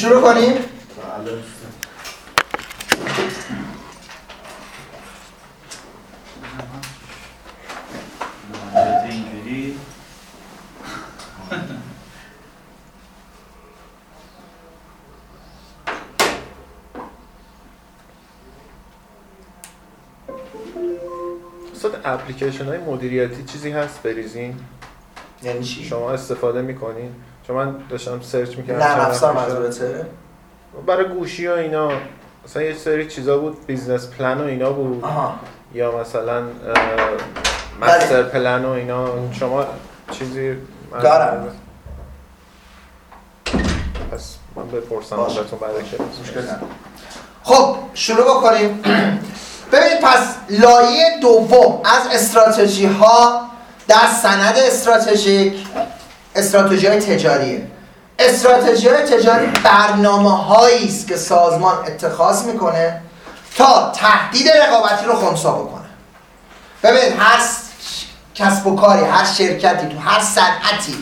شروع کنیم. بله استاد اپلیکیشن های مدیریتی چیزی هست بریزین؟ یعنی چی؟ شما استفاده می‌کنین؟ چون من داشتم search می‌کردم نرم افزار منظورته برای گوشی و اینا. مثلا یه سری چیزا بود business plan و اینا بود. آها. یا مثلا اه، master plan و اینا. شما چیزی من- دارم. پس من بپرسم باشه. ازتون بعد که. خب شروع بکنیم. ببینید پس لایه دوم از استراتژی ها در سند استراتژیک استراتژی های تجاریه. استراتژی های تجاری برنامه هایی است که سازمان اتخاذ می‌کنه تا تهدید رقابتی رو خونسا بکنه. ببینید هر کسب و کاری هر شرکتی تو هر صنعتی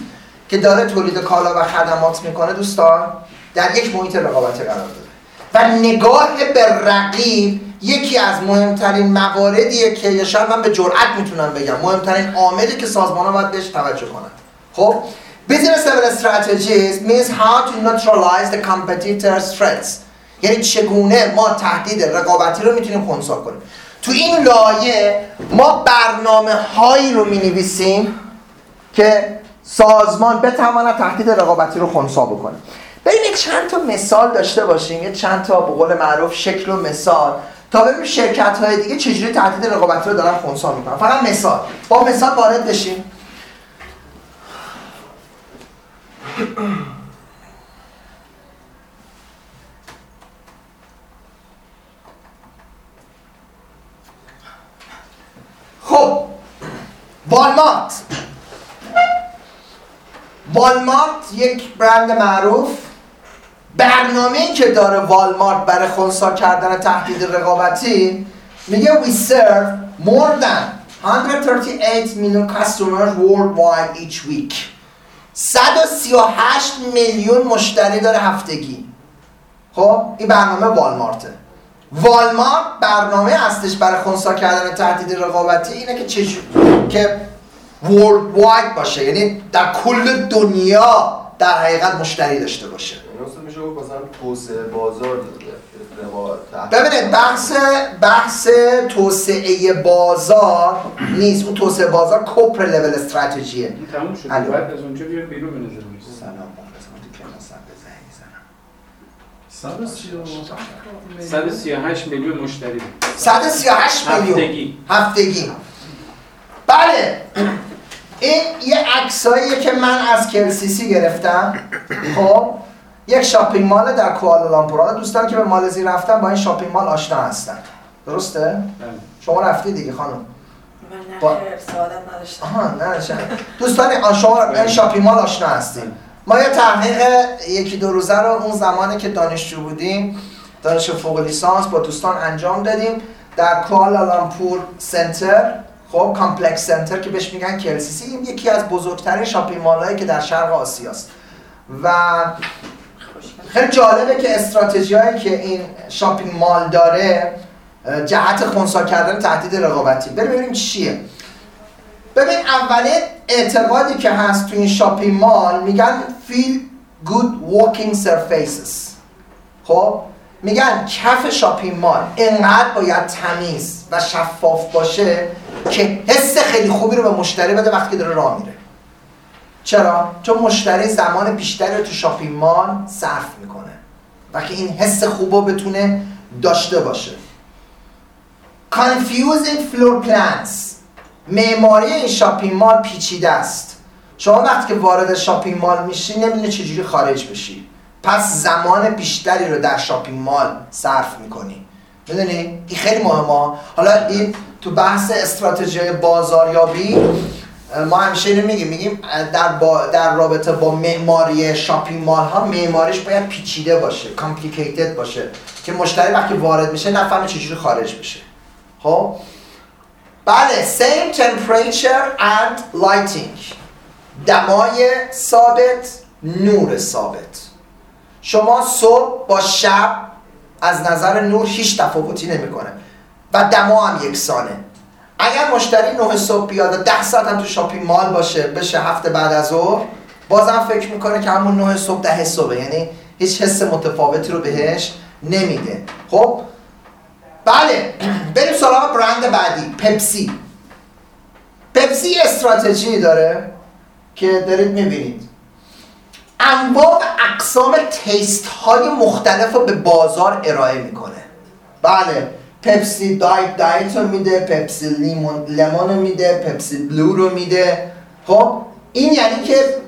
که داره تولید کالا و خدمات می‌کنه دوستان در یک محیط رقابتی قرار داره و نگاه به رقیب یکی از مهمترین مواردیه که یا شاید من به جرئت می‌تونم بگم. مهمترین عاملی که سازمان ها باید بهش توجه کنن. خب؟ Business level strategies means how to neutralize the competitor's threats. یعنی چگونه ما تهدید رقابتی رو می‌تونیم خونسا کنیم. تو این لایه ما برنامه هایی رو می نویسیم که سازمان بتواند تهدید رقابتی رو خونسا بکنه. بریم یک چند تا مثال داشته باشیم. یه چند تا به قول معروف شکل و مثال. تا ببینیم شرکت های دیگه چجوری تهدید رقابتی رو دارن خونسا می‌کنن. فقط مثال. با مثال وارد بشیم. خب والمارت. والمارت یک برند معروف. برنامه که داره والمارت برای خونسا کردن تهدید رقابتی میگه we serve more than 138 million customers worldwide each week. 138 میلیون مشتری داره هفتگی. خب این برنامه والمارته. والمارت برنامه هستش برای خونسا کردن تهدید رقابتی اینه که چجور که world wide باشه. یعنی در کل دنیا در حقیقت مشتری داشته باشه. این اصلا میشه مثلا توسعه بازار رقابت ببینید بحث بحث توسعه بازار نیست. اون توسعه بازار کوپر لول استراتژیه. تموم شد. بعد از اونجا بیان بیرون به نظر می‌رسه. سلام. 138 میلیون مشتری. 138 میلیون. هفتگی. هفتگی. بله. این یه عکساییه که من از کلسیسی گرفتم. خب؟ یک shopping mall در کوالالامپور حالا دوستان که به مالزی رفتن با این shopping mall آشنا هستن. درسته؟ بله. شما رفتی دیگه خانم. من با- نه نداشتم. آها نه دوستان شما به این shopping mall آشنا هستیم. ما یه تحقیق یکی دو روزه رو اون زمانی که دانشجو بودیم دانش فوق لیسانس با دوستان انجام دادیم در کوالالامپور center. خب complex center که بهش میگن KLCC. این یکی از بزرگترین shopping mall هایی که در شرق آسیاست. و خیلی جالبه که استراتژی هایی که این shopping mall داره جهت خونسا کردن تهدید رقابتی. بریم ببینیم چیه. ببین اولین اعتقادی که هست تو این shopping mall میگن feel good walking surfaces. خب؟ میگن کف shopping mall انقدر باید تمیز و شفاف باشه که حس خیلی خوبی رو به مشتری بده وقتی داره راه میره. چرا؟ چون مشتری زمان بیشتری رو تو shopping mall صرف می‌کنه و که این حس خوب رو بتونه داشته باشه. Confusing floor plans. معماری این shopping mall پیچیده است. شما وقتی که وارد shopping mall میشی نمی‌دونی چجوری خارج بشی. پس زمان بیشتری رو در shopping mall صرف می‌کنی. می‌دونی؟ این خیلی مهمه. حالا این تو بحث استراتژی بازاریابی ما همیشه اینو میگیم میگیم در, با در رابطه با معماری shopping mall ها معماریش باید پیچیده باشه complicated باشه. که مشتری وقتی وارد میشه نفهمه چجوری خارج بشه خب؟ بله same temperature and lighting. دمای ثابت نور ثابت. شما صبح با شب از نظر نور هیچ تفاوتی نمی‌کنه. و دما هم یکسانه. اگر مشتری 9 صبح بیاد و 10 ساعت هم تو شاپینگ مال باشه بشه هفته بعد از ظهر بازم فکر می‌کنه که همون 9 صبح 10 صبح یعنی هیچ حس متفاوتی رو بهش نمیده. خب؟ بله. بریم سراغ برند بعدی پپسی. پپسی استراتژی داره که دارید می‌بینید. انواع و اقسام تیست های مختلف رو به بازار ارائه می‌کنه. بله. پپسی diet diet رو میده پپسی lemon lemon رو میده پپسی blue رو میده. خب این یعنی که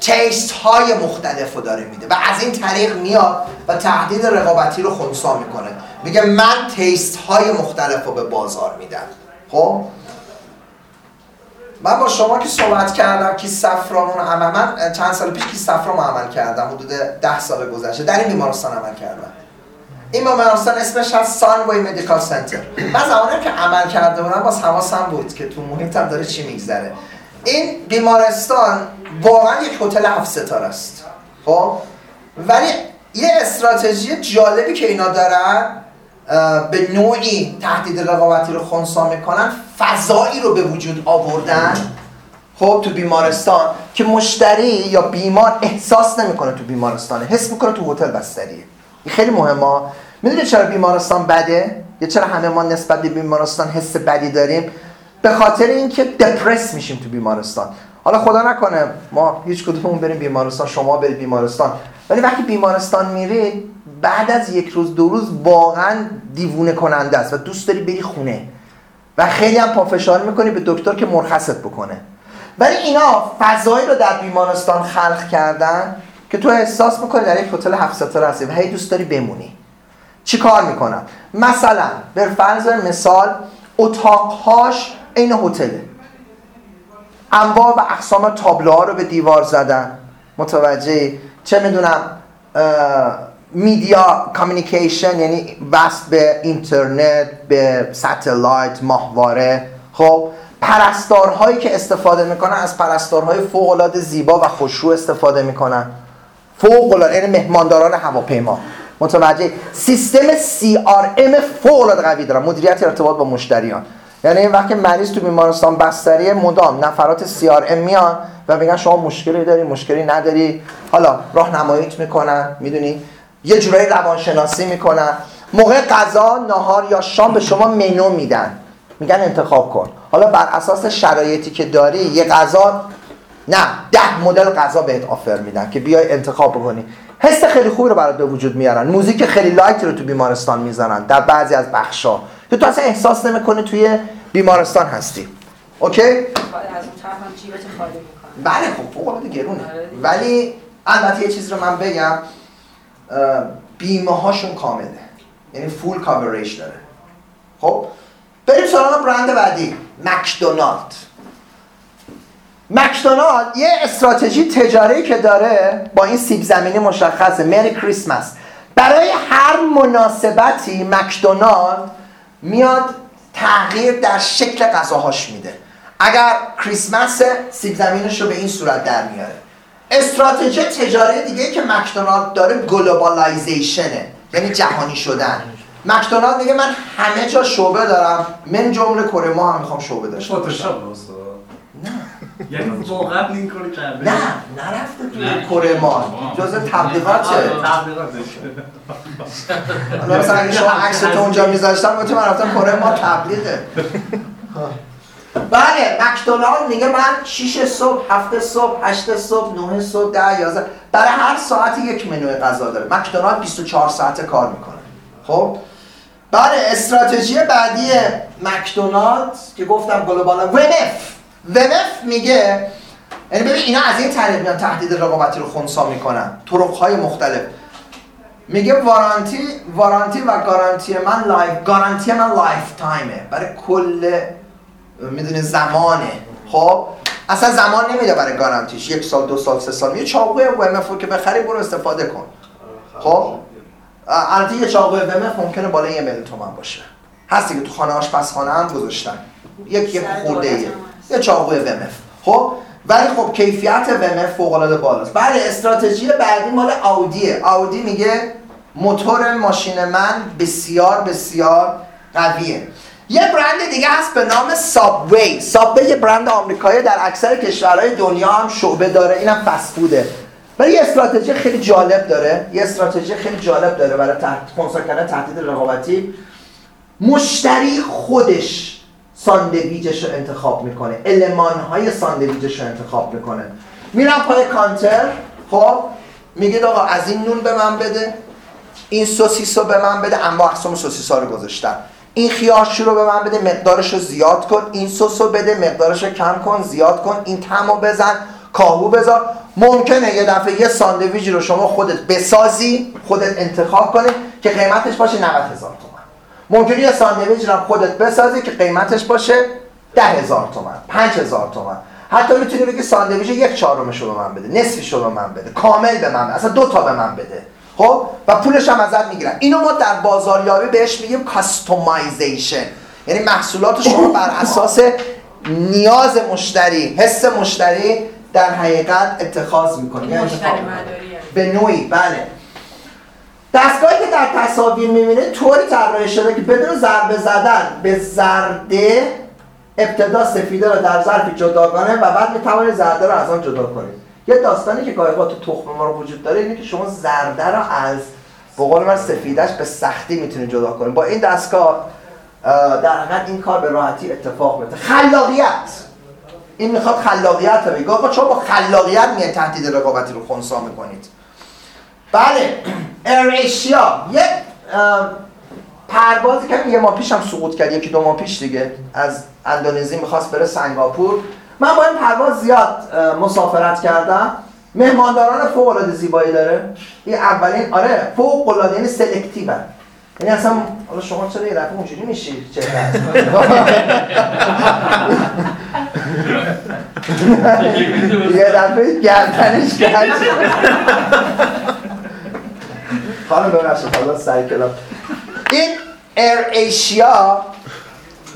taste های مختلف رو داره میده و از این طریق میاد و تهدید رقابتی رو خونسا می‌کنه. میگه من taste های مختلف رو به بازار میدم. خب؟ من با شما که صحبت کردم که صفرام عمل من چند سال پیش که صفرام عمل کردم حدود ده سال گذشته. در این بیمارستان عمل کردم. این بیمارستان اسمش هست سانوی مدیکال سنتر من زمانی که عمل کرده بودم باز حواسم بود که تو محیطم داره چی میگذره. این بیمارستان واقعا یک هتل هفت ستاره است. خب؟ ولی یه استراتژی جالبی که اینا دارن به نوعی تهدید رقابتی رو خونسا می‌کنن فضایی رو به وجود آوردن خب تو بیمارستان که مشتری یا بیمار احساس نمی‌کنه تو بیمارستانه. حس می‌کنه تو هتل بستریه. این خیلی مهمه. می‌دونی چرا بیمارستان بده؟ یا چرا همه ما نسبت به بیمارستان حس بدی داریم؟ به خاطر اینکه دپرس میشیم تو بیمارستان. حالا خدا نکنه ما هیچ کدوممون بریم بیمارستان شما برید بیمارستان. ولی وقتی بیمارستان میرید بعد از یک روز دو روز واقعا دیوونه کننده است و دوست داری بری خونه. و خیلی هم پافشاری می‌کنی به دکتر که مرخصت بکنه. ولی اینا فضایی رو در بیمارستان خلق کردن که تو احساس می‌کنی در یک هتل هفت ستاره هستی و هی دوست داری بمونی. چی کار می‌کنن؟ مثلا به فرض مثال اتاقهاش این هتله. انواع و اقسام تابلوها رو به دیوار زدن. متوجه؟ چه می‌دونم media communication یعنی وصل به اینترنت به satellite ماهواره. خب پرستارهایی که استفاده می‌کنن از پرستارهای فوق العاده زیبا و خوشرو استفاده می‌کنن. فوق العاده یعنی مهمانداران هواپیما. متوجه؟ سیستم CRM فوق العاده قوی دارن مدیریت ارتباط با مشتریان. یعنی این وقت مریض تو بیمارستان بستری مدام نفرات CRM میان و میگن شما مشکلی داری مشکلی نداری. حالا راهنماییت می‌کنن می‌دونی؟ یه جورایی روانشناسی می‌کنن. موقع غذا نهار یا شام به شما منو میدن. میگن انتخاب کن. حالا بر اساس شرایطی که داری یه غذا نه ده مدل غذا بهت offer میدن که بیای انتخاب بکنی. حس خیلی خوبی رو برات به وجود میارن. موزیک خیلی light رو تو بیمارستان می‌زنن در بعضی از بخشا که تو اصلا احساس نمی‌کنی توی بیمارستان هستی. اوکی؟ از اون بله خب فوق العاده گرونه. ولی البته یه چیز رو من بگم بیمه هاشون کامله. یعنی full coverage داره. خب؟ بریم سراغ برند بعدی. مکدونالد. مکدونالد یه استراتژی تجاری که داره با این سیب زمینی مشخصه. Merry Christmas برای هر مناسبتی مکدونالد میاد تغییر در شکل غذاهاش میده. اگر کریسمس سیب زمینیش رو به این صورت در میاره. استراتژی تجاری دیگه که مکدونالد داره globalization ه یعنی جهانی شدن. مکدونالد میگه من همه جا شعبه دارم. من جمله کره ما هم می‌خوام شعبه داشته باشم. یعنی واقعا این کارو کرده؟ نه نرفته تو کره ما جز تبلیغاته. تبلیغاتش حالا مثلا اگه شما عکس تو اونجا میذاشتم گفتم من رفتم کره ما تبلیغه. بله مکدونالد میگه من 6 صبح، 7 صبح، 8 صبح، 9 صبح، 10 11 برای هر ساعت یک منوی غذا داره. مکدونالد 24 ساعته کار می‌کنه. خب؟ بله استراتژی بعدی مکدونالد که گفتم گلوبال ومف ومف میگه یعنی ببین اینا از این طریق میان تهدید رقابتی رو خونسا می‌کنن طرقهای مختلف. میگه وارانتی وارانتی و گارانتی من لایف گارانتی من لایف تایمه برای کل می‌دونه زمانه. خب؟ اصلا زمان نمیده برای گارانتیش. یک سال دو سال سه سال. یه چاقوی ومف که بخری برو استفاده کن. خب؟ البته یه چاقوی ومف ممکنه بالای یه میلیون تومن باشه. هستی که تو خانه آشپزخانه هم گذاشتن. یک یک خورده ایه. یه چاقوی ومف خب؟ ولی خب کیفیت ومر فوق العاده بالاست. بله استراتژی بعدی مال آودیه آودی میگه موتور ماشین من بسیار بسیار قویه. یه برند دیگه هست به نام سابوی سابوی یه برند آمریکایی در اکثر کشورهای دنیا هم شعبه داره. اینم فسفوده ولی یه استراتژی خیلی جالب داره. یه استراتژی خیلی جالب داره برای تحت کردن تهدید رقابتی. مشتری خودش. ساندویجش رو انتخاب می‌کنه. علمان های ساندویجش رو انتخاب می‌کنه. میرم پای کانتر. خب میگه آقا از این نون به من بده این سوسیس رو به من بده. انواع اقسام سوسیس ها رو گذاشتم این خیارشور رو به من بده مقدارش رو زیاد کن. این سس رو بده مقدارش رو کم کن زیاد کن. این تم رو بزن کاهو بذار. ممکنه یه دفعه یه ساندویج رو شما خودت بسازی خودت انتخاب کنی که قیمتش باشه 90 هزار تومن ممکنه یه ساندویج رو خودت بسازی که قیمتش باشه ده هزار تومن پنج هزار تومن. حتی می‌تونی بگی ساندویج یک چهارمش رو به من بده نصفش رو به من بده کامل به من بده اصلا دو تا به من بده. خب؟ و پولش هم ازت می‌گیرن. اینو ما در بازاریابی بهش میگیم کاستومایزیشن یعنی محصولات شما بر اساس نیاز مشتری حس مشتری در حقیقت اتخاذ می‌کنه مشتری به نوعی بله. دستگاهی که در تصاویر می‌بینه طوری طراحی شده که بدون ضربه زدن به زرده ابتدا سفیده رو در ظرفی جداگانه و بعد می‌توانید زرده رو از آن جدا کنید. یه داستانی که گاهی تو تخم ما رو وجود داره اینه که شما زرده رو از به قول من سفیدش به سختی می‌تونید جدا کنید. با این دستگاه در حقیقت این کار به راحتی اتفاق میفته خلاقیت. این می‌خواد خلاقیت رو بگه. آقا چون با خلاقیت میان تهدید رقابتی رو خونسا می‌کنید. بله. ایرشیا یک پروازی که یه ماه پیش هم سقوط کرد یکی دو ماه پیش دیگه از اندونزی می‌خواست بره سنگاپور. من با این پرواز زیاد مسافرت کردم. مهمانداران فوق العاده زیبایی داره. این اولین آره فوق العاده یعنی selective یعنی اصلا حالا شما چرا یه دفعه اونجوری میشی؟ چه یه دفعه گردنش کج کرد خانم ببخشید حالا کلام این AirAsia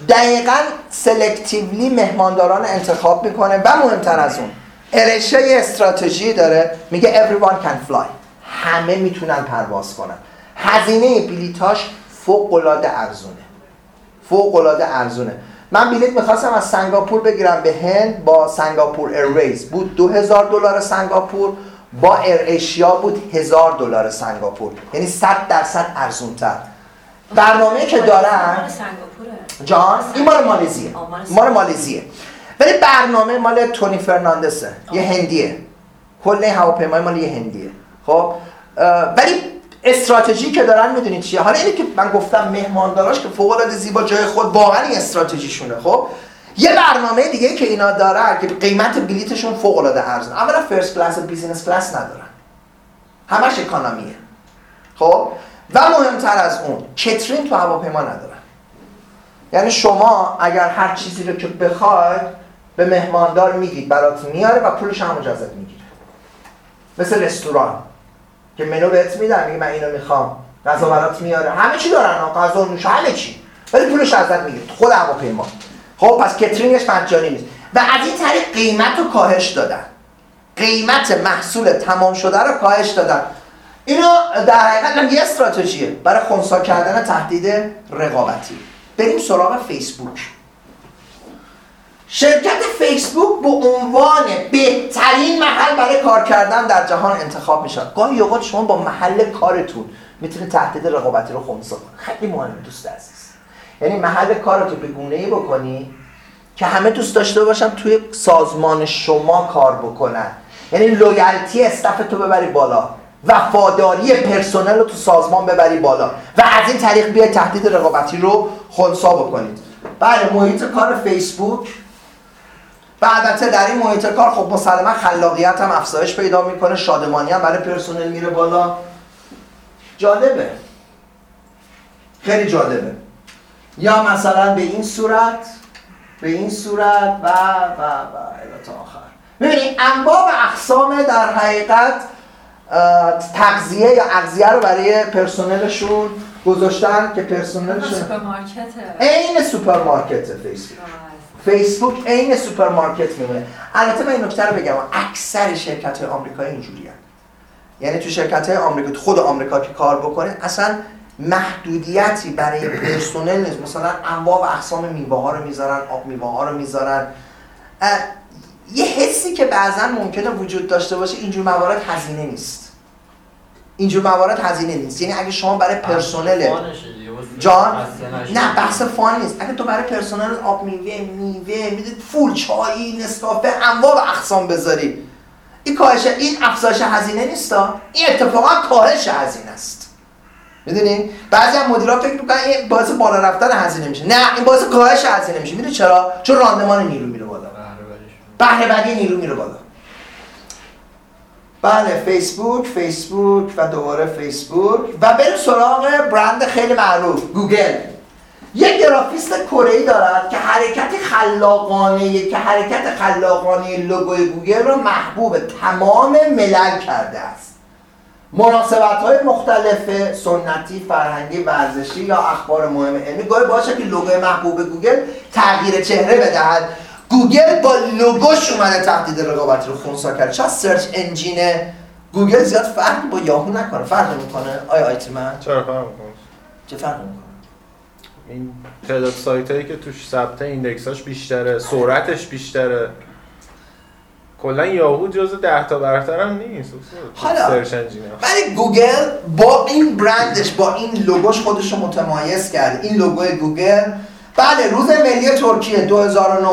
دقیقا selectively مهمانداران انتخاب می‌کنه و مهمتر از اون. AirAsia یه استراتژی داره میگه everyone can fly. همه می‌تونن پرواز کنن. هزینه بلیتاش فوق العاده ارزونه. فوق العاده ارزونه. من بلیت می‌خواستم از سنگاپور بگیرم به هند با سنگاپور Airways بود 2000 دلار سنگاپور. با AirAsia بود هزار دلار سنگاپور. یعنی 100 درصد ارزونتر. برنامه که دارن جان این مال مالزیه. مال مالزیه. ولی برنامه مال تونی فرناندسه. یه هندیه. کل هواپیمای مال یه هندیه. خب؟ ولی استراتژی که دارن می‌دونید چیه؟ حالا اینه که من گفتم مهمانداراش که فوق العاده زیبا جای خود واقعا این استراتژیشونه. خب؟ یه برنامه دیگه که اینا دارن که قیمت بلیتشون فوق العاده ارزون اولا first class و business class ندارن. همش اکانومیه خب؟ و مهمتر از اون کترین تو هواپیما ندارن. یعنی شما اگر هر چیزی رو که بخواید به مهماندار میگید برات میاره و پولش هم ازت می‌گیره. مثل رستوران. که منو بهت میدن میگه من اینو می‌خوام. غذا برات میاره. همه چی دارن غذا نوش همه چی. ولی پولش ازت می‌گیره. خود هواپیما. خب پس کترینگش مجانی نیست. و از این طریق قیمت رو کاهش دادن. قیمت محصول تمام شده رو کاهش دادن. اینو در حقیقت یه استراتژیه برای خونسا کردن تهدید رقابتی. بریم سراغ فیسبوک. شرکت فیسبوک به عنوان بهترین محل برای کار کردن در جهان انتخاب میشه. گاهی اوقات شما با محل کارتون می‌تونید تهدید رقابتی رو خونسا کنید. خیلی مهمه دوست عزیز. یعنی محل کارتو به گونه ای بکنی که همه دوست داشته باشن توی سازمان شما کار بکنن. یعنی لویالتی استف تو ببری بالا وفاداری پرسنل رو تو سازمان ببری بالا و از این طریق بیاید تهدید رقابتی رو خونسا بکنید. بله محیط کار فیسبوک. البته در این محیط کار؟ خب مسلما خلاقیت هم افزایش پیدا می‌کنه شادمانی هم برای پرسنل میره بالا. جالبه. خیلی جالبه. یا مثلا به این صورت به این صورت و و و تا آخر. ببینید انواع و اقسام در حقیقت تغذیه یا اغذیه رو برای پرسنلشون گذاشتن که پرسنلشون سوپرمارکته. عین سوپرمارکت فیسبوک. فیسبوک عین سوپرمارکت میمونه. البته من این نکته رو بگم اکثر شرکت های آمریکایی اینجوری یعنی تو شرکت های آمریکا خود آمریکا که کار بکنه اصلا محدودیتی برای پرسنل نیست. مثلا انواع و اقسام میوه ها رو می‌ذارن آب میوه ها رو می‌ذارن. یه حسی که بعضا ممکنه وجود داشته باشه اینجور موارد هزینه نیست. اینجور موارد هزینه نیست. یعنی اگه شما برای پرسنل جان؟ نه بحث فان نیست. اگه تو برای پرسنل آب میوه میوه می‌دید فول چای نسکافه انواع و اقسام بذاری. این کاهش این افزایش هزینه نیست این اتفاقا کاهش هزینه است. می‌دونی؟ بعضی از مدیرا فکر می‌کنن این باعث بالا رفتن هزینه میشه. نه این باعث کاهش هزینه میشه. می‌دونی چرا؟ چون راندمان نیرو میره بالا. بهره وری نیرو میره بالا. بله فیسبوک فیسبوک و دوباره فیسبوک. و بریم سراغ برند خیلی معروف گوگل. یک گرافیست کره‌ای دارد که حرکت خلاقانه که حرکت خلاقانه لوگوی گوگل رو محبوب تمام ملل کرده است. مناسبت های مختلف سنتی فرهنگی ورزشی یا اخبار مهم علمی گاهی باشه که لوگوی محبوب گوگل تغییر چهره بدهد. گوگل با لوگوش اومده تهدید رقابت رو خونسا کرد. چرا search engine گوگل زیاد فرق با یاهو نکنه. فرق می‌کنه؟ آیا IT من چرا فرق می‌کنه؟ چه فرق می‌کنه؟ این تعداد سایت هایی که توش ثبت index اش بیشتره سرعتش بیشتره. کلا یاهو جز ده تا برتر هم نیست. حالا ولی گوگل با این برندش با این لوگوش خودش رو متمایز کرد این لوگوی گوگل بله روز ملی ترکیه 2009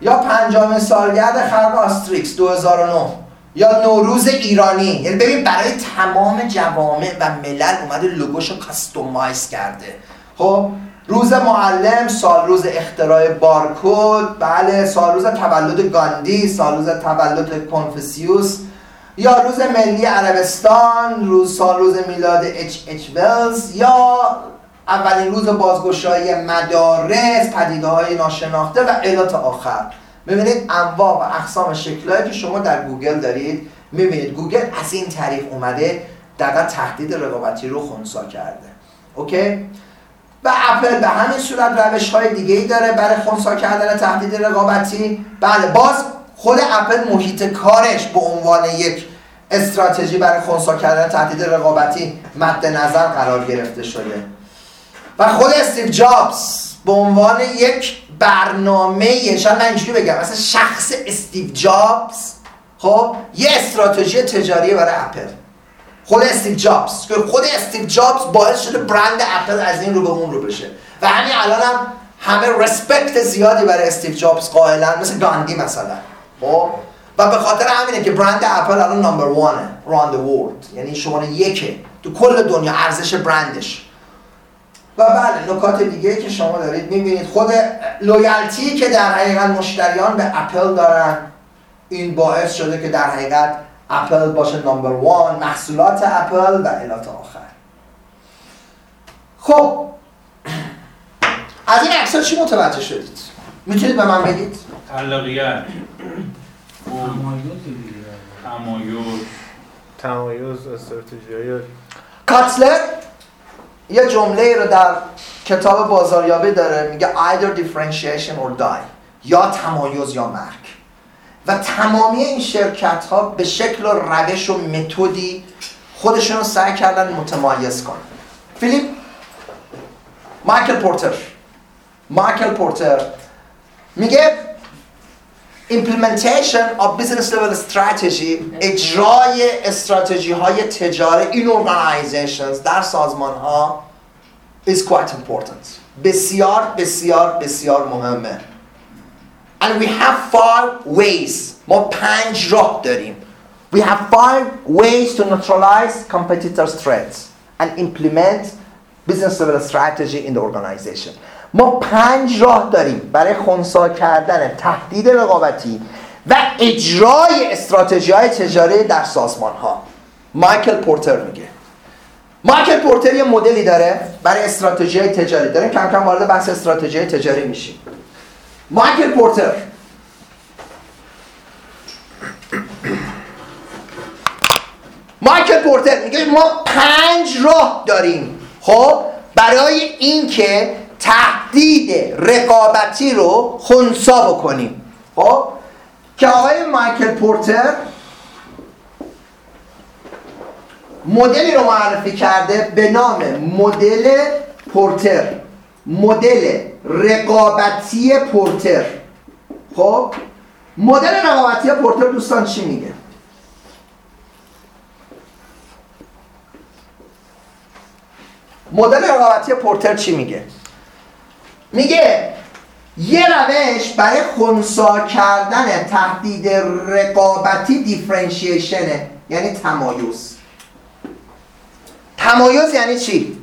یا پنجم سالگرد خلق آستریکس 2009 یا نوروز ایرانی. یعنی ببین برای تمام جوامع و ملل اومده لوگوشو customize کرده. خب روز معلم سال روز اختراع بارکد بله سال روز تولد گاندی سال روز تولد کنفسیوس یا روز ملی عربستان روز سال روز میلاد اچ جی ولز یا اولین روز بازگشایی مدارس پدیده های ناشناخته و تا آخر. ببینید انواع و اقسام شکلهایی که شما در گوگل دارید. می‌بینید گوگل از این طریق اومده دقیقا تهدید رقابتی رو خونسا کرده. اوکی؟ و اپل به همین صورت روش های دیگه ای داره برای خونسا کردن تهدید رقابتی. بله باز خود اپل محیط کارش به عنوان یک استراتژی برای خونسا کردن تهدید رقابتی مد نظر قرار گرفته شده. و خود استیو جابز به عنوان یک برنامه شاید من اینجوری بگم مثلا شخص استیو جابز خب یه استراتژی تجاری برای اپل. خود استیو جابز. که خود استیو جابز باعث شده برند اپل از این رو به اون رو بشه. و همین الان هم همه respect زیادی برای استیو جابز قائلن مثل گاندی مثلا. خب؟ و به خاطر همینه که برند اپل الان number one ه around the world یعنی شماره یکه تو کل دنیا ارزش برندش. و بله نکات دیگه که شما دارید می‌بینید. خود loyalty که در حقیقت مشتریان به اپل دارن این باعث شده که در حقیقت اپل باشه number one محصولات اپل و الی آخر. خب. از این عکس چی متوجه شدید؟ می‌تونید به من بگید؟ خلاقیت تمایز تمایز. استراتژی کاتلر یه جمله رو در کتاب بازاریابی داره میگه either differentiation or die یا تمایز یا مرگ. و تمامی این شرکت ها به شکل و روش و متدی خودشون رو سعی کردن متمایز کنن. فیلیپ مایکل پورتر. مایکل پورتر میگه implementation of business level strategy اجرای استراتژی های تجاری این organizations در سازمان ها is quite important. بسیار بسیار بسیار مهمه. And we have five ways. ما پنج راه داریم. We have five ways to neutralize competitors threats and implement business level strategy in the organization. ما پنج راه داریم برای خونسا کردن تهدید رقابتی و اجرای استراتژی های تجاری در سازمان ها مایکل پورتر میگه. مایکل پورتر یه مدلی داره برای استراتژی تجاری. داریم کم کم وارد بحث استراتژی تجاری میشیم. مایکل پورتر مایکل پورتر میگه ما پنج راه داریم. خب برای اینکه تهدید رقابتی رو خونسا بکنیم. خب که آقای مایکل پورتر مدلی رو معرفی کرده به نام مدل پورتر. مدل رقابتی پورتر. خب؟ مدل رقابتی پورتر دوستان چی میگه؟ مدل رقابتی پورتر چی میگه؟ میگه یه روش برای خونسا کردن تهدید رقابتی دیفرنشیشنه یعنی تمایز. تمایز یعنی چی؟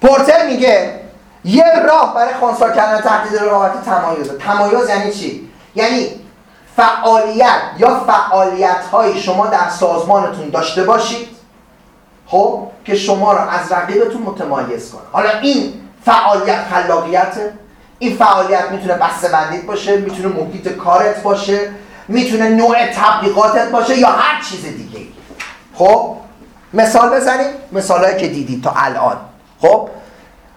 پورتر میگه یه راه برای خونسا کردن تهدید رقابتی تمایزه تمایز یعنی چی؟ یعنی فعالیت یا فعالیت های شما در سازمانتون داشته باشید خب که شما رو از رقیبتون متمایز کنه. حالا این فعالیت خلاقیت این فعالیت می‌تونه بسته بندید باشه می‌تونه محیط کارت باشه می‌تونه نوع تبلیغاتت باشه یا هر چیز دیگه خب مثال بزنیم. مثالهایی که دیدید تا الان. خب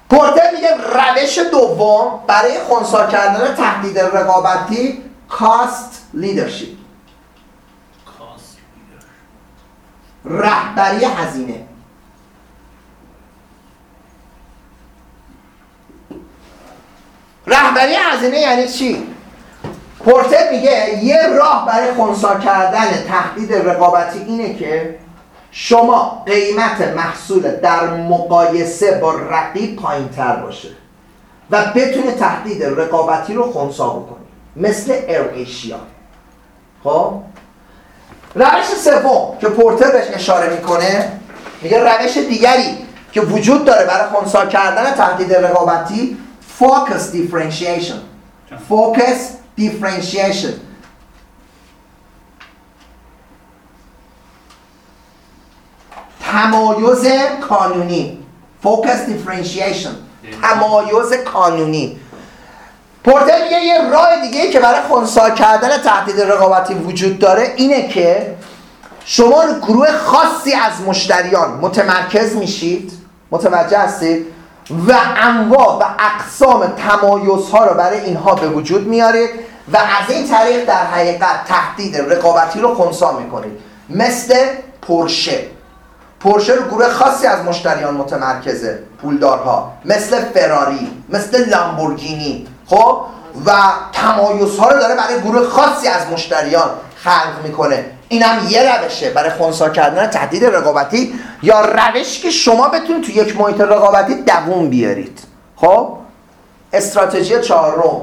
پورتر میگه روش دوم برای خونسا کردن تهدید رقابتی کاست لیدرشپ رهبری هزینه. رهبری هزینه یعنی چی؟ پورتر میگه یه راه برای خونسا کردن تهدید رقابتی اینه که شما قیمت محصول در مقایسه با رقیب پایین تر باشه و بتونه تهدید رقابتی رو خونسا بکنه مثل ایشیا خب؟ روش سوم که پورتر بهش اشاره می‌کنه میگه روش دیگری که وجود داره برای خونسا کردن تهدید رقابتی focus differentiation. focus differentiation. تمایز کانونی. Focus differentiation. تمایز کانونی. پورتر میگه یه راه دیگه که برای خونسا کردن تهدید رقابتی وجود داره اینه که شما گروه خاصی از مشتریان متمرکز میشید متوجه هستید؟ و انواع و اقسام تمایزها رو برای اینها به وجود میارید و از این طریق در حقیقت تهدید رقابتی رو خونسا می‌کنید. مثل پرشه پرشه رو گروه خاصی از مشتریان متمرکزه پولدارها. مثل فراری مثل لامبورگینی. خب؟ و تمایزها رو داره برای گروه خاصی از مشتریان خلق می‌کنه. اینم یه روشه. برای خونسا کردن تهدید رقابتی یا روش که شما بتونید تو یک محیط رقابتی دووم بیارید. خب؟ استراتژی چهارم.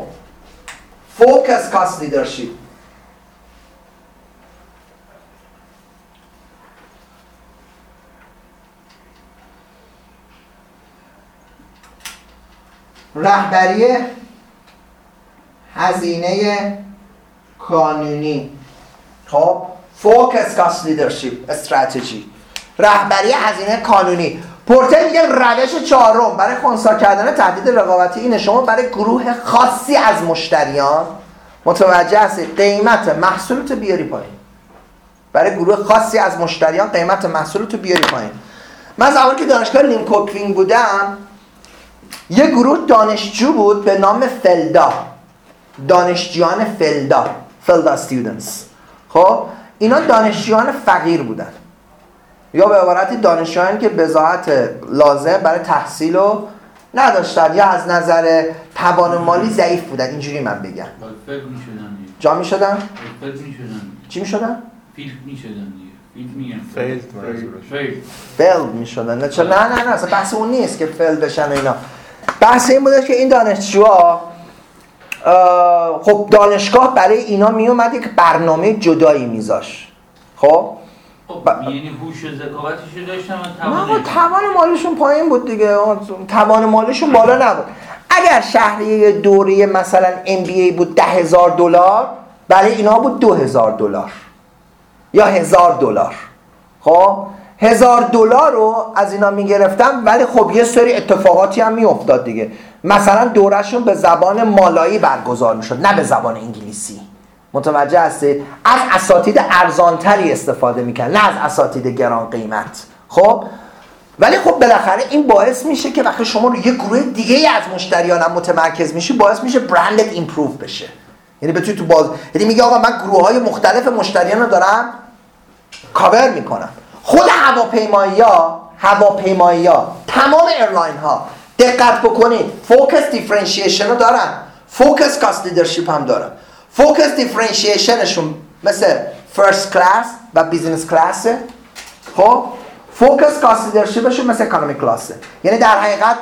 focus cost leadership رهبری هزینه کانونی. خب focus cost leadership استراتژی رهبری هزینه کانونی. پورتر میگه روش چهارم. برای خونسا کردن تهدید رقابتی اینه شما برای گروه خاصی از مشتریان متوجه هستید قیمت محصولتو بیاری پایین. برای گروه خاصی از مشتریان قیمت محصولتو بیاری پایین. من زمانی که دانشگاه لیم‌کوک‌وینگ بودم یه گروه دانشجو بود به نام فلدا. دانشجویان فلدا. فلدا students خب اینا دانشجویان فقیر بودن. یا به عبارتی دانشجویانی که بضاعت لازم برای تحصیل رو نداشتن. یا از نظر توان مالی ضعیف بودن. اینجوری من بگم. جا می شدن؟ چی می شدن؟ failed می شدن دیگه failed می شدن نه نه نه نه اصلا بحث اون نیست که failed بشن اینا. بحث این بوده که این دانشجوها خب دانشگاه برای اینا می اومد یک برنامه جدایی میذاش. خب؟ ب... یعنی هوش و ذکاوتش داشتن توان توان مالیشون پایین بود دیگه. توان مالیشون بالا نبود. اگر شهریه دوره مثلا ام بی ای بود ده هزار دلار برای اینا بود دو هزار دلار یا هزار دلار. خب؟ هزار دلار رو از اینا می‌گرفتم ولی خب یه سری اتفاقاتی هم میافتاد دیگه. مثلا دورشون به زبان مالایی برگزار می‌شد نه به زبان انگلیسی. متوجه هستید؟ از اساتید ارزانتری استفاده می‌کرد نه از اساتید گران قیمت. خب؟ ولی خب بالاخره این باعث میشه که وقتی شما یه گروه دیگه از مشتریان هم متمرکز میشی باعث میشه برندت improve بشه. یعنی بتونی تو باز یعنی میگه آقا من گروه های مختلف مشتریان رو دارم کاور می‌کنم. خود هواپیمایی ها هواپیمایی ها تمام airline ها دقت بکنید focus differentiation رو دارن. focus cost leadership هم دارن. focus differentiation شون مثل first class و business class ه خب؟ focus cost leadership شون مثل economy class ه یعنی در حقیقت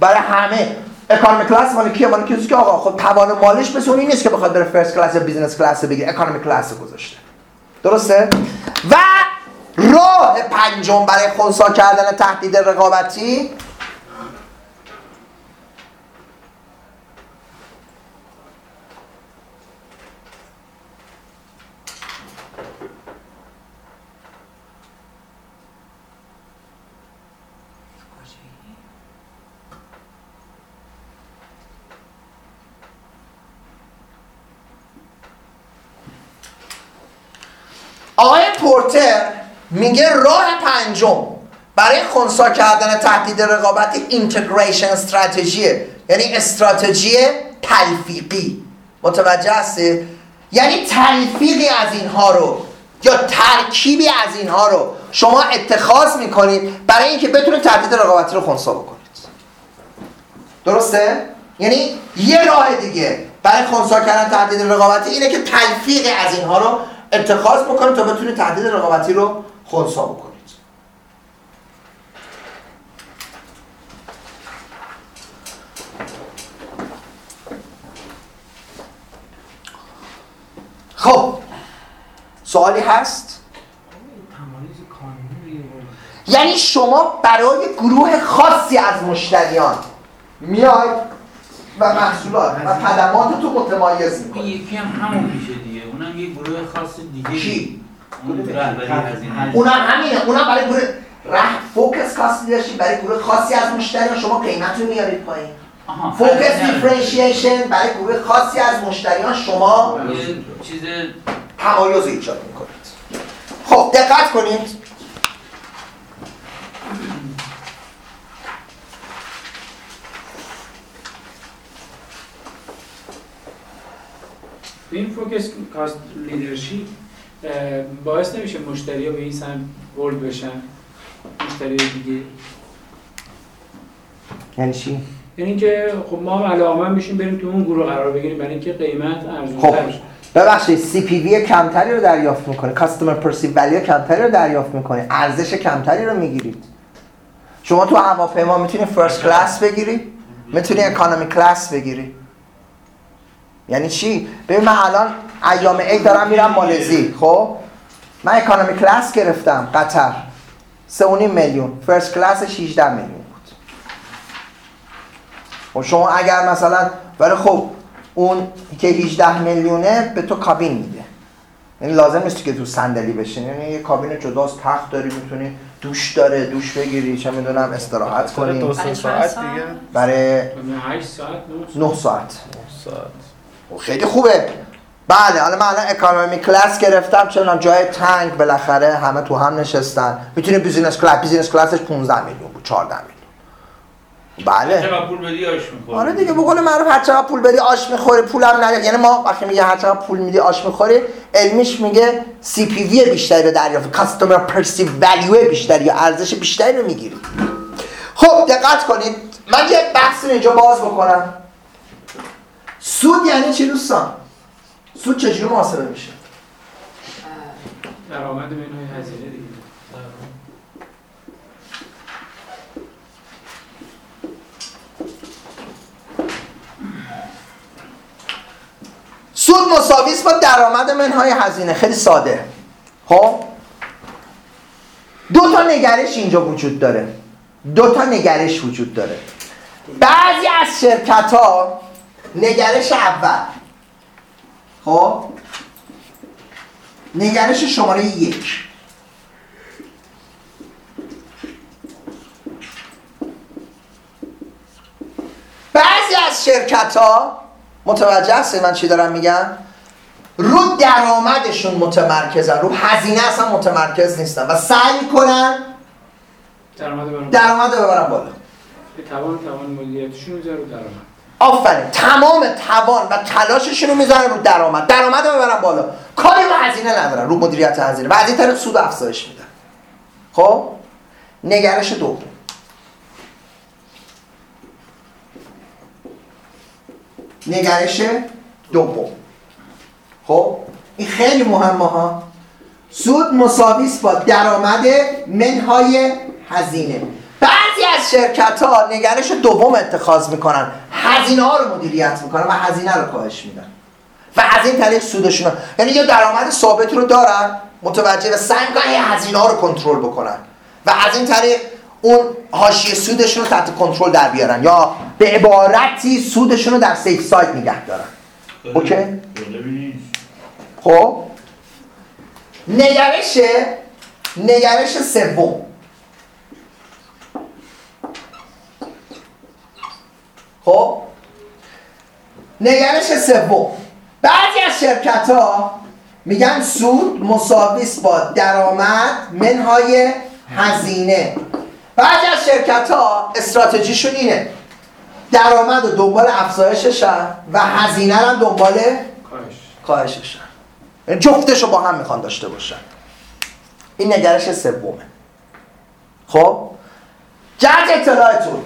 برای همه economy class مال کیه؟ مال کسی که آقا خب توان مالش مثل اون نیست که بخواد بره first class یا business class بگیره. economy class گذاشته. درسته؟ و راه پنجم برای خونسا کردن تهدید رقابتی؟ آقای پورتر میگه راه پنجم برای خونسا کردن تهدید رقابتی اینتگریشن استراتژیه یعنی استراتژی تلفیقی. متوجه هستی؟ یعنی تلفیقی از اینها رو یا ترکیبی از اینها رو شما اتخاذ می‌کنید برای اینکه بتونید تهدید رقابتی رو خونسا بکنید. درسته؟ یعنی یه راه دیگه برای خونسا کردن تهدید رقابتی اینه که تلفیقی از اینها رو اتخاذ بکنید تا بتونید تهدید رقابتی رو خونسا بکنید. خب سوالی هست؟ یعنی شما برای گروه خاصی از مشتریان میاید و محصولات و خدمات تو متمایز می‌کنید یکی هم همون میشه دیگه. اونم یه گروه خاص دیگه. کی؟ اون رهبری هزینه اونم همینه اونم برای گروه ره focus cost leadership برای گروه خاصی از مشتریان شما قیمت رو میارید پایین. آها، focus. differentiation برای گروه خاصی از مشتریان شما چیز تمایز ایجاد می‌کنید. خب دقت کنید. این focus cost leadership باعث نمیشه مشتری به این سمت وارد بشن. مشتری دیگه. یعنی چی؟ یعنی اینکه خب ما هم علاقمند میشیم بریم تو اون گروه قرار بگیریم. برای اینکه قیمت خب ارزون‌تر بشه. ببخشید CPV کمتری رو دریافت می‌کنه. customer perceived value کمتری رو دریافت می‌کنه. ارزش کمتری رو می‌گیرید. شما تو هواپیما می‌تونی first class بگیری. می‌تونی اکانومی کلاس بگیری. یعنی چی؟ ببین من الان ایام عید دارم میرم مالزی. خب؟ من اکانومی کلاس گرفتم قطر. 3.5 میلیون. فرست کلاس 16 میلیون بود. خب شما اگر مثلا ولی خب اون که 18 میلیونه به تو کابین میده. یعنی لازم نیست که تو صندلی بشین. یعنی یه کابین جداست تخت داری می‌تونی دوش داره دوش بگیری چه می‌دونم استراحت کنی. دو ساعت ساعت؟ دیگه. برای 8 ساعت 9 9 ساعت. ساعت. خب خیلی خوبه. بله حالا من الان economy class گرفتم چون جای تنگ بالاخره همه تو هم نشستن. می‌تونی business class business class ش 15 میلیون بود 14 میلیون. بله. چقدر پول بدی آش می‌خوری. آره دیگه به قول معروف هر چقدر پول بدی آش می‌خوری پولم نداری یعنی ما وقتی میگه هر چقدر پول میدی آش می‌خوری علمیش میگه CPV بیشتری رو دریافت customer perceived value بیشتری یا ارزش بیشتری رو می‌گیری. خب دقت کنید. من یه بحث اینجا باز بکنم. سود یعنی چی دوستان؟ سود چجوری محاسبه میشه؟ درآمد منهای هزینه دیگه. سود مساوی است با درآمد منهای هزینه. خیلی ساده. خب؟ دو تا نگرش اینجا وجود داره. دو تا نگرش وجود داره. بعضی از شرکت ها نگرش اول. خب؟ نگرش شماره یک. بعضی از شرکت ها متوجه هستید من چی دارم میگم؟ رو درآمدشون متمرکزن رو هزینه اصلا متمرکز نیستن و سعی می‌کنن درآمد ببرن. بالا. توان توان مدیریتشون می‌ذاره رو درآمد. آفرین. تمام توان و تلاششون رو می‌ذارن رو درآمد. درآمد رو ببرن بالا. کاری رو هزینه ندارن. رو مدیریت هزینه. و از این طریق سود افزایش میدن. خب؟ نگرش دوم نگرش دوم. خب؟ این خیلی مهمه ها. سود مساوی است با درآمد منهای هزینه. بعضی از شرکت ها نگرش دوم اتخاذ می‌کنن. هزینه ها رو مدیریت می‌کنن و هزینه رو کاهش میدن. و از این طریق سودشون یعنی یه درآمد ثابت رو دارن متوجه و سعی می‌کنن هزینه ها رو کنترل بکنن. و از این طریق اون حاشیه سودشون رو تحت کنترل در بیارن. یا به عبارتی سودشون رو در سیف سایت نگه دارن. اوکی؟ خب؟ نگرش نگرش سوم. خب؟ نگرش سوم. بعضی از شرکت ها میگن سود مساوی است با درآمد منهای هزینه. بعضی از شرکت ها استراتژیشون اینه. درآمد و دنبال افزایششن و هزینه رو هم دنبال کاهش. کاهششن یعنی جفتش رو با هم می‌خوان داشته باشن. این نگرش سومه. خب؟ جهت اطلاعتون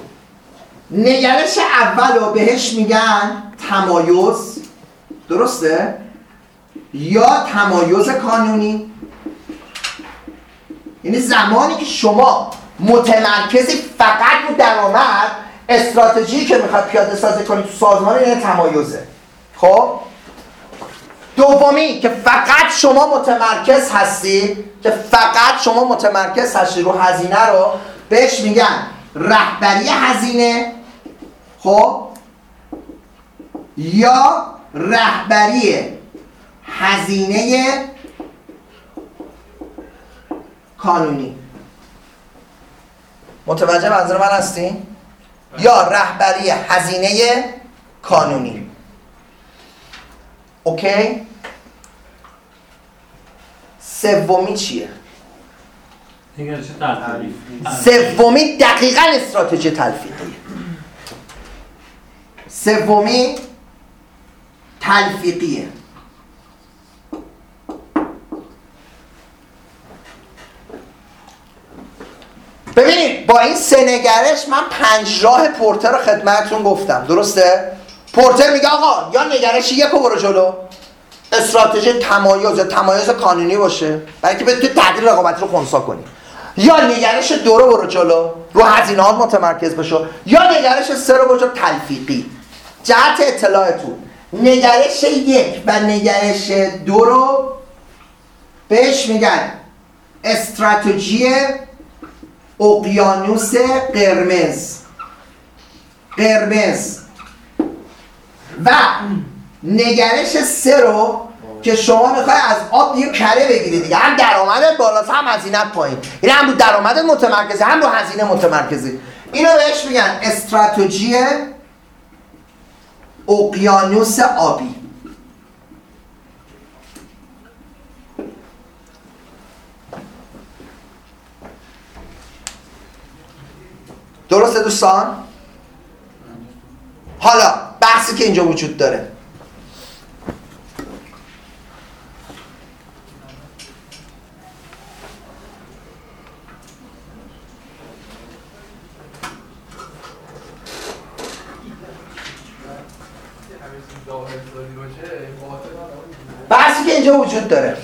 نگرش اول رو بهش میگن تمایز. درسته؟ یا تمایز کانونی. یعنی زمانی که شما متمرکزی فقط رو درآمد استراتژی که می‌خواد پیاده سازی کنید تو سازمان این تمایزه. خب؟ دومی که فقط شما متمرکز هستی که فقط شما متمرکز هستی رو هزینه رو بهش میگن رهبری هزینه. خب؟ یا رهبری هزینه کانونی. متوجه منظور من هستی؟ یا رهبری هزینه کانونی. اوکی؟ سومی چیه؟ سومی دقیقا استراتژی تلفیقیه. سومی تلفیقیه. ببینید با این سه نگرش من پنج راه پورتر رو خدمتتون گفتم. درسته؟ پورتر میگه آقا یا نگرش یک رو برو جلو. استراتژی تمایز یا تمایز کانونی باشه. برای اینکه بتونی تعدیل رقابتی رو خنثی کنی. یا نگرش دو رو برو جلو. رو هزینه‌هات متمرکز بشو. یا نگرش سه رو برو جلو. تلفیقی. جهت اطلاعتون. نگرش یک و نگرش دو رو بهش میگن استراتژی اقیانوس قرمز. قرمز. و نگرش سه رو که شما می‌خوای از آب دیگه کره بگیری دیگه. هم درآمدت بالاست هم هزینت پایین. این هم رو درآمدت متمرکزی هم رو هزینه متمرکزی اینو بهش میگن استراتژی اقیانوس آبی درسته دوستان؟ حالا بحثی که اینجا وجود داره بحثی که اینجا وجود داره.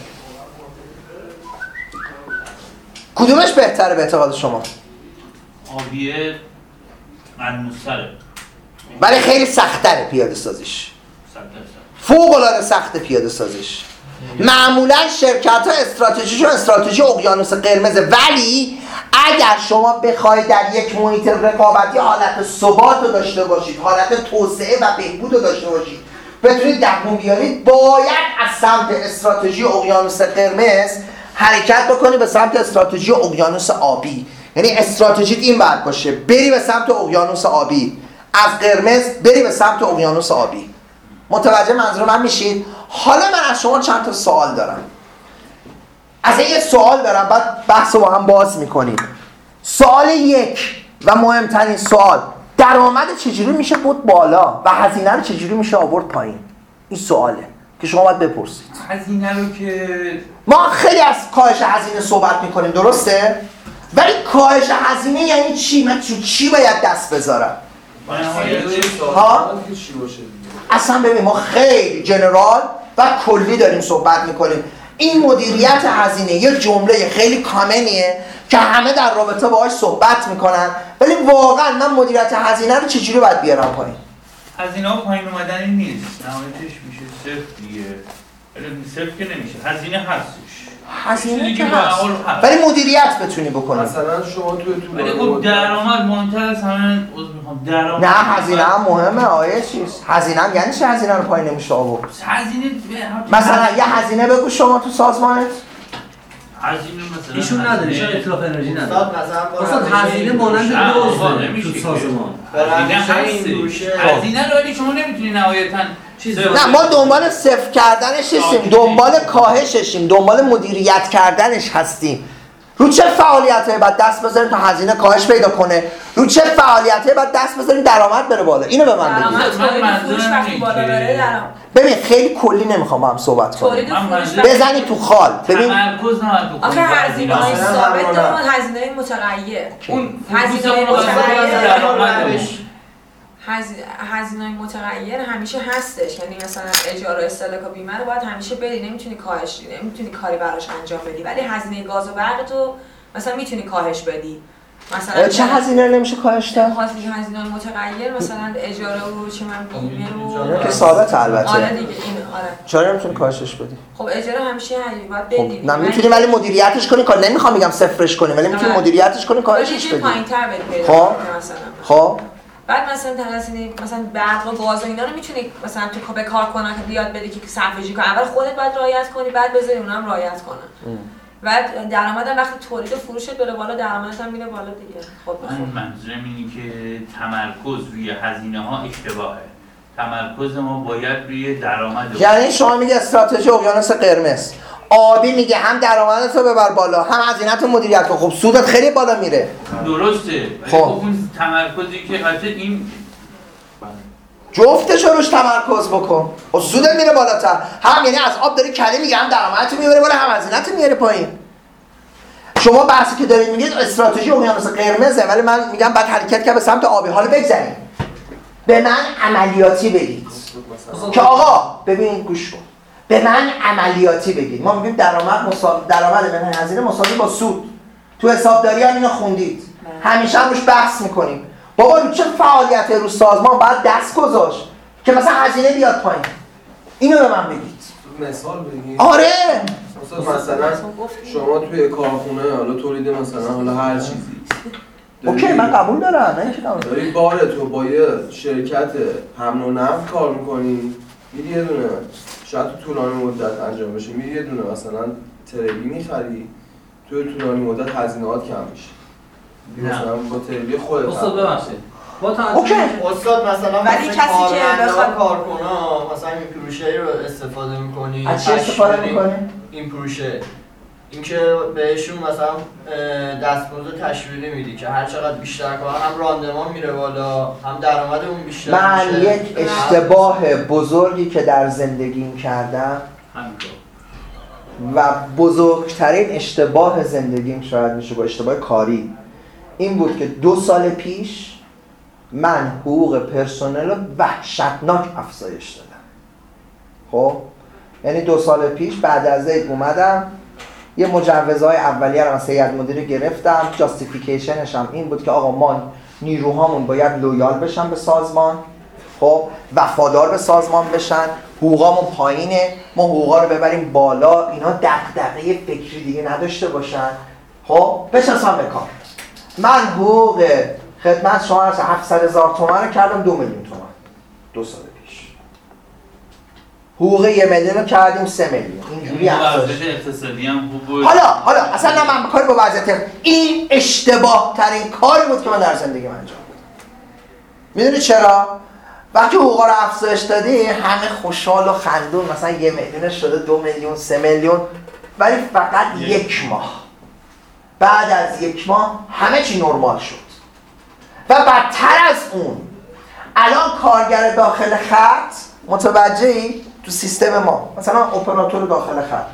کدومش بهتره به اعتقاد شما؟ آبیه ملموستره. ولی خیلی سختره پیاده سازیش. فوق العاده سخت پیاده سازیش. معمولا شرکت ها استراتژیشون استراتژی اقیانوس قرمزه. ولی اگر شما بخواید در یک محیط رقابتی حالت ثبات رو داشته باشید حالت توسعه و بهبود رو داشته باشید بتونید دووم بیارید باید از سمت استراتژی اقیانوس قرمز حرکت بکنی به سمت استراتژی اقیانوس آبی. یعنی استراتژیت این باید باشه بری به سمت اقیانوس آبی. از قرمز بری به سمت اقیانوس آبی. متوجه منظور من میشید؟ حالا من از شما چند تا سوال دارم. از یه سوال دارم بعد بحث رو با هم باز می‌کنیم. سوال یک و مهمترین سوال درآمد چجوری میشه بود بالا و هزینه رو چجوری میشه آورد پایین؟ این سواله که شما باید بپرسید. هزینه رو که ما خیلی از کاهش هزینه صحبت می‌کنیم درسته؟ ولی کاهش هزینه یعنی چی؟ من تو چی باید دست بذارم؟ ها؟ چی باشه دیگه؟ اصلا ببین ما خیلی جنرال و کلی داریم صحبت می‌کنیم. این مدیریت هزینه یه جمله خیلی کامنیه که همه در رابطه باهاش صحبت می‌کنن. ولی واقعا من مدیریت هزینه رو چجوری باید بیارم پایین؟ هزینه ها پایین اومدنی نیست. نهایتش میشه صفر دیگه. ولی صفر که نمیشه. هزینه هستش. هزینه که هست. ولی مدیریت بتونی بکنی. مثلا شما توی طول ولی خب درآمد مهمتر از همه عذر می‌خوام. درآمد نه هزینه هم مهمه آیه چیز. هزینه هم یعنی چه هزینه رو پایین نمیشه آورد؟ هزینه مثلا یه هزینه بگو شما تو سازمانت. هزینه مثلا ایشون نداره ایشون اطلاف انرژی نداره. استاد مثلا استاد هزینه این مانند نمیشه تو. سازمان. هزینه هستی. روشه. هزینه رو ولی شما نمی‌تونی نهایتا نه ما دنبال صفر کردنش هستیم دنبال کاهششیم دنبال مدیریت کردنش هستیم. رو چه فعالیت باید دست بذاریم تا هزینه کاهش پیدا کنه؟ رو چه فعالیت باید دست بذاریم درآمد بره بالا؟ اینو به من بگید. ببین خیلی کلی نمی‌خوام با هم صحبت کنیم. وقتی- بزنی تو خال. ببین. تمرکز نباید بکنی آخه هزینه های ثابت هزینه های متغیر. اون هزینه متغیر. هزینه های متغیر همیشه هستش. یعنی مثلا اجاره و استهلاک و بیمه رو باید همیشه بدی نمی‌تونی کاهش بدی نمی‌تونی کاری براش انجام بدی. ولی هزینه گاز و برق تو مثلا می‌تونی کاهش بدی. مثلا چه هزینه رو نمیشه کاهش داد هزینه هزینه های متغیر مثلا اجاره و چه من بیمه اینا که رو ثابت آره البته دیگه این آره. چرا نمی‌تونی کاهشش بدی؟ خب اجاره همیشه هزینه باید خب بدی نه می‌تونی ولی مدیریتش کنی کار نمی‌خوام بگم صفرش کنی ولی می‌تونی آره. مدیریتش کنی کاهشش بدی. پایین تر بدی خب. خب؟ بعد مثلا هزینه مثلا برق و گاز و اینا رو می‌تونی مثلا تو به کار کنن که بیاد بدی که صرفه‌جویی کنی اول خودت باید رعایت کنی بعد بذاری اونم رعایت کنن. بعد درآمدم وقتی تولید و فروشت بره بالا درآمدت هم میره بالا دیگه. خب. من منظورم اینه که تمرکز روی هزینه ها اشتباهه. تمرکز ما باید روی درآمد یعنی شما میگه استراتژی اقیانوس قرمز. آبی میگه هم درآمدت رو ببر بالا هم هزینه‌ت رو مدیریت کن. خب سودت خیلی بالا میره. درسته. خب. خب اون تمرکزی که قطعه این جفتش رو روش تمرکز بکن. و سودت میره بالاتر. هم یعنی از آب داری کلی میگه هم درآمدت رو می‌بره بالا هم هزینه‌ت رو میاره پایین. شما بحثی که دارید میگید استراتژی اقیانوس قرمزه ولی من میگم بعد حرکت کرد به سمت آبی حالا بگذاریم. به من عملیاتی بگید که آقا ببین گوش کن. به من عملیاتی بگید. ما میگیم درآمد مساوی درآمد بین هزینه مساوی با سود. تو حسابداری هم اینو خوندید. همیشه هم روش بحث می‌کنیم. بابا رو چه فعالیت رو سازمان باید دست گذاشت که مثلا هزینه بیاد پایین؟ اینو به من بگید. مثال بگیم آره. مثلا شما توی کارخونه حالا تولید مثلا حالا هر چیزی. داری- اوکی من قبول دارم نه اینکه قبول داری بار تو با یه شرکت حمل و نقل کار می‌کنی. میری یه دونه؟ شاید تو طولانی مدت انجام بشه. میری یه دونه؟ مثلا تریلی می‌خری توی طولانی مدت هزینهات کم میشه. مثلا با تریلی خودت استاد ببخشید. با اوکی. استاد مثلا ولی کسی که بخواد- کارکنا مثلا این پروشه رو استفاده می‌کنی از چی استفاده می‌کنی؟ این پروشه اینکه بهشون مثلا دستمزد تشویقی میدی که هر چقدر بیشتر کار هم راندمان میره بالا هم درآمد اون بیشتر من میشه. یک اشتباه بزرگی که در زندگیم کردم و بزرگترین اشتباه زندگیم شاید میشه با اشتباه کاری این بود که دو سال پیش من حقوق پرسنل رو وحشتناک افزایش دادم. خب؟ یعنی دو سال پیش بعد از عید اومدم یه مجوزهای اولیه رو از هیئت مدیره گرفتم. justification ش هم این بود که آقا ما نیروهامون باید loyal بشن به سازمان. خب وفادار به سازمان بشن. حقوقامون پایینه. ما حقوقا رو ببریم بالا. اینا دغدغه فکری دیگه نداشته باشن. خب بچسبن به کار من حقوق خدمت شما از 700 هزار تومن رو کردم. دو میلیون تومن. دو سال پیش. حقوق یه میلیون رو کردیم سه میلیون. اینجوری افزایش وضعیت اقتصادی هم خوب بود. حالا حالا اصلا نه من کاری با وضعیت این اشتباه ترین کاری بود که من در زندگی من انجام دادم. می‌دونی چرا؟ وقتی حقوقا رو افزایش دادی همه خوشحال و خندون مثلا یه میلیون شده دو میلیون سه میلیون ولی فقط یک. یک ماه. بعد از یک ماه همه چی نرمال شد. و بدتر از اون الان کارگر داخل خط متوجهی؟ تو سیستم ما. مثلا اپراتور داخل خط.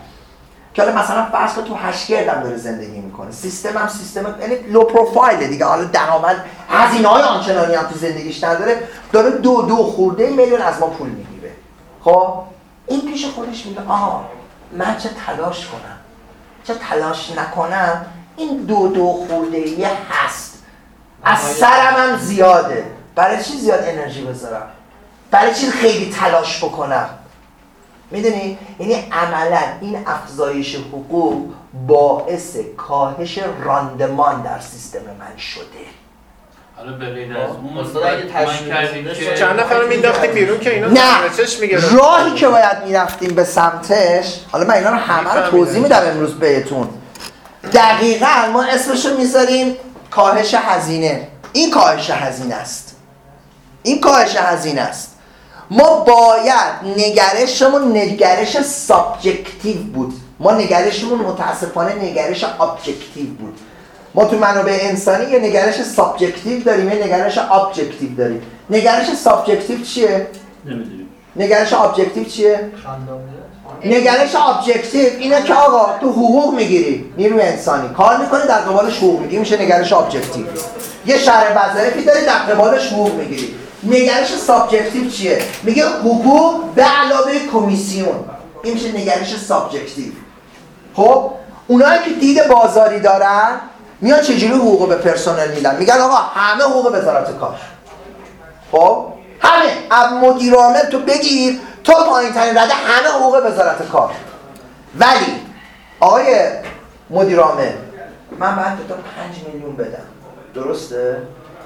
که حالا مثلا فرض تو هشگرد هم داره زندگی می‌کنه. سیستم هم سیستم یعنی لو پروفایل دیگه. حالا درآمد هزینه های آنچنانی هم تو زندگیش نداره. داره دو دو خورده میلیون از ما پول می‌گیره. خب؟ این پیش خودش میگه آها من چه تلاش کنم؟ چه تلاش نکنم؟ این دو دو خورده یه هست. از سرم هم زیاده. برای چی زیاد انرژی بذارم؟ برای چی خیلی تلاش بکنم؟ می‌دونی؟ یعنی عملا این افزایش حقوق باعث کاهش راندمان در سیستم من شده. حالا به غیر از اون بشه- که چند نفر رو بیرون که اینا نه چش راهی که باید می‌رفتیم به سمتش حالا من اینا رو همه رو توضیح میدم امروز بهتون. دقیقا ما اسمشو می‌ذاریم کاهش هزینه. این کاهش هزینه است. این کاهش هزینه است. ما باید نگرشمون نگرش subjective بود. ما نگرشمون متاسفانه نگرش objective بود. ما تو منابع انسانی یه نگرش subjective داریم یه نگرش objective داریم. نگرش subjective چیه؟ نمی‌دونیم. نگرش objective چیه. نگرش objective اینه که آقا تو حقوق می‌گیری نیروی انسانی. کار می‌کنی در قبالش حقوق می‌گیری میشه نگرش objective. یه شرح وظایفی داری در قبالش حقوق می‌گیری. نگرش subjective چیه؟ میگه حقوق به علاوه commission. این میشه نگرش subjective. خب اونایی که دید بازاری دارن میان چجوری حقوق به پرسنل میدن؟ میگن آقا همه حقوق وزارت کار. خب همه. از مدیر تو بگیر تا پایین ترین رده همه حقوق وزارت کار. ولی آقای مدیر من به تو 5 میلیون بدم. درسته؟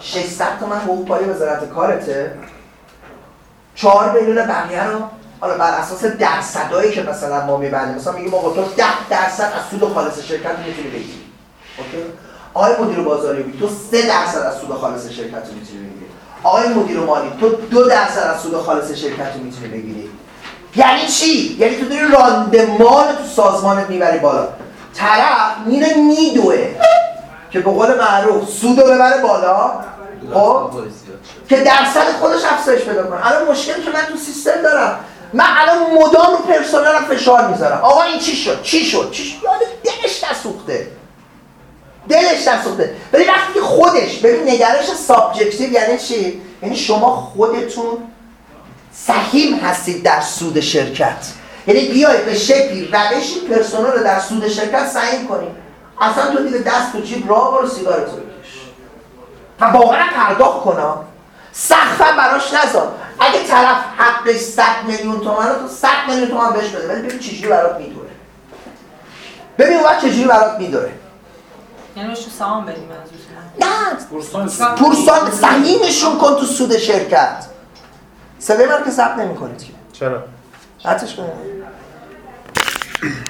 600 تومن حقوق پای وزارت کارته. 4 میلیون بقیه رو حالا بر اساس درصدایی که مثلا ما میبندیم مثلا میگیم آقا تو 10 درصد از سود خالص شرکت می‌تونی بگیری. اوکی؟ آقای مدیر بازاریابی تو 3 درصد از سود خالص شرکت رو می‌تونی بگیری. آقای مدیر مالی تو 2 درصد از سود خالص شرکت می‌تونی بگیری. یعنی چی؟ یعنی تو داری راندمان تو سازمانت می‌بری بالا. طرف میره میدوه که به قول معروف سود رو ببره بالا خب؟ که درصد خودش افزایش پیدا کنه. الان مشکلی که من تو سیستم دارم. من الان مدام رو پرسنلم فشار می‌ذارم. آقا این چی شد؟ چی شد؟ چی شد؟ یارو دلش نسوخته. دلش نسوخته. ولی وقتی که خودش ببین نگرش subjective یعنی چی؟ یعنی شما خودتون سهیم هستید در سود شرکت. یعنی بیای به شکلی روشی پرسنل رو در سود شرکت سهیم کنید. اصلا تو دیگه دست تو جیب راه برو سیگارتو و واقعا پرداخت کنم سقفم براش نذار. اگه طرف حقش 100 میلیون تومن تو 100 میلیون تومن بهش بده. ولی ببین چجوری برات میدوره. ببین اون وقت چجوری برات میدوره. یعنی بهش سهام بدیم منظورتونه نه. پورسان سهیمشون کن تو سود شرکت. صدای من که ثبت نمی کنید که. چرا؟ حتش کنید.